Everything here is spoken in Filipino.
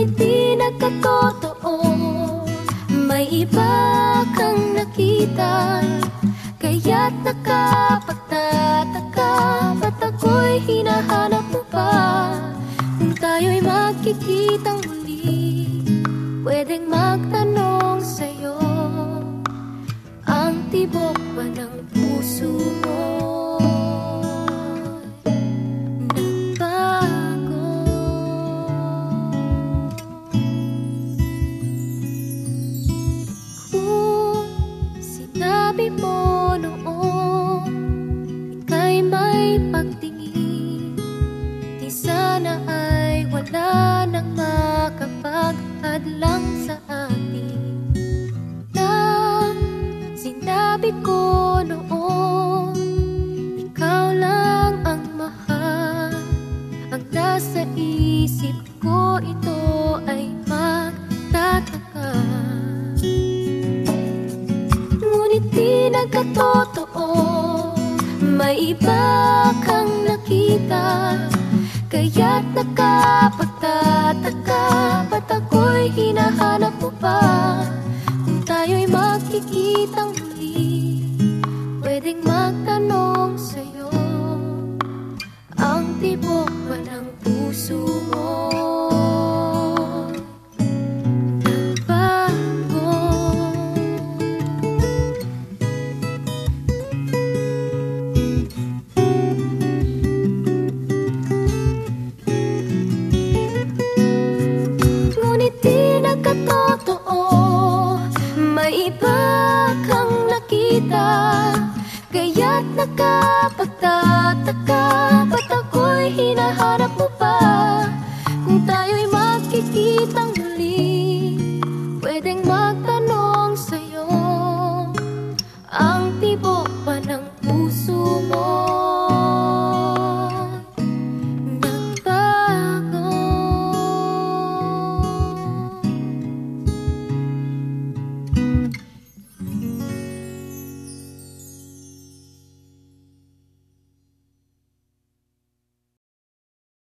ngunit di nagkatotoo May iba kang nakita. Kaya't nakapagtataka Ba't ako'y hinahanap mo pa? Kung tayo'y magkikitang muli Pwedeng magtanong sa'yo. Ang tibok ba ng puso mo sinabi mo noon Ika'y may pagtingin. Di sana ay wala nang makapagtadlang sa atin. Nang sinabi ko di nagkatotoo May iba kang nakita. Kaya't nakapagtataka Ba't ako'y hinahanap mo pa? Kung tayo'y magkikitang muli Pwedeng magtanong sa'yo. Ang tibok ng puso mo totoo May iba kang nakita. Kaya't nakapagtataka Ba't ako'y hinaharap mo pa? Kung tayo'y magkikitang muli Pwedeng magtataka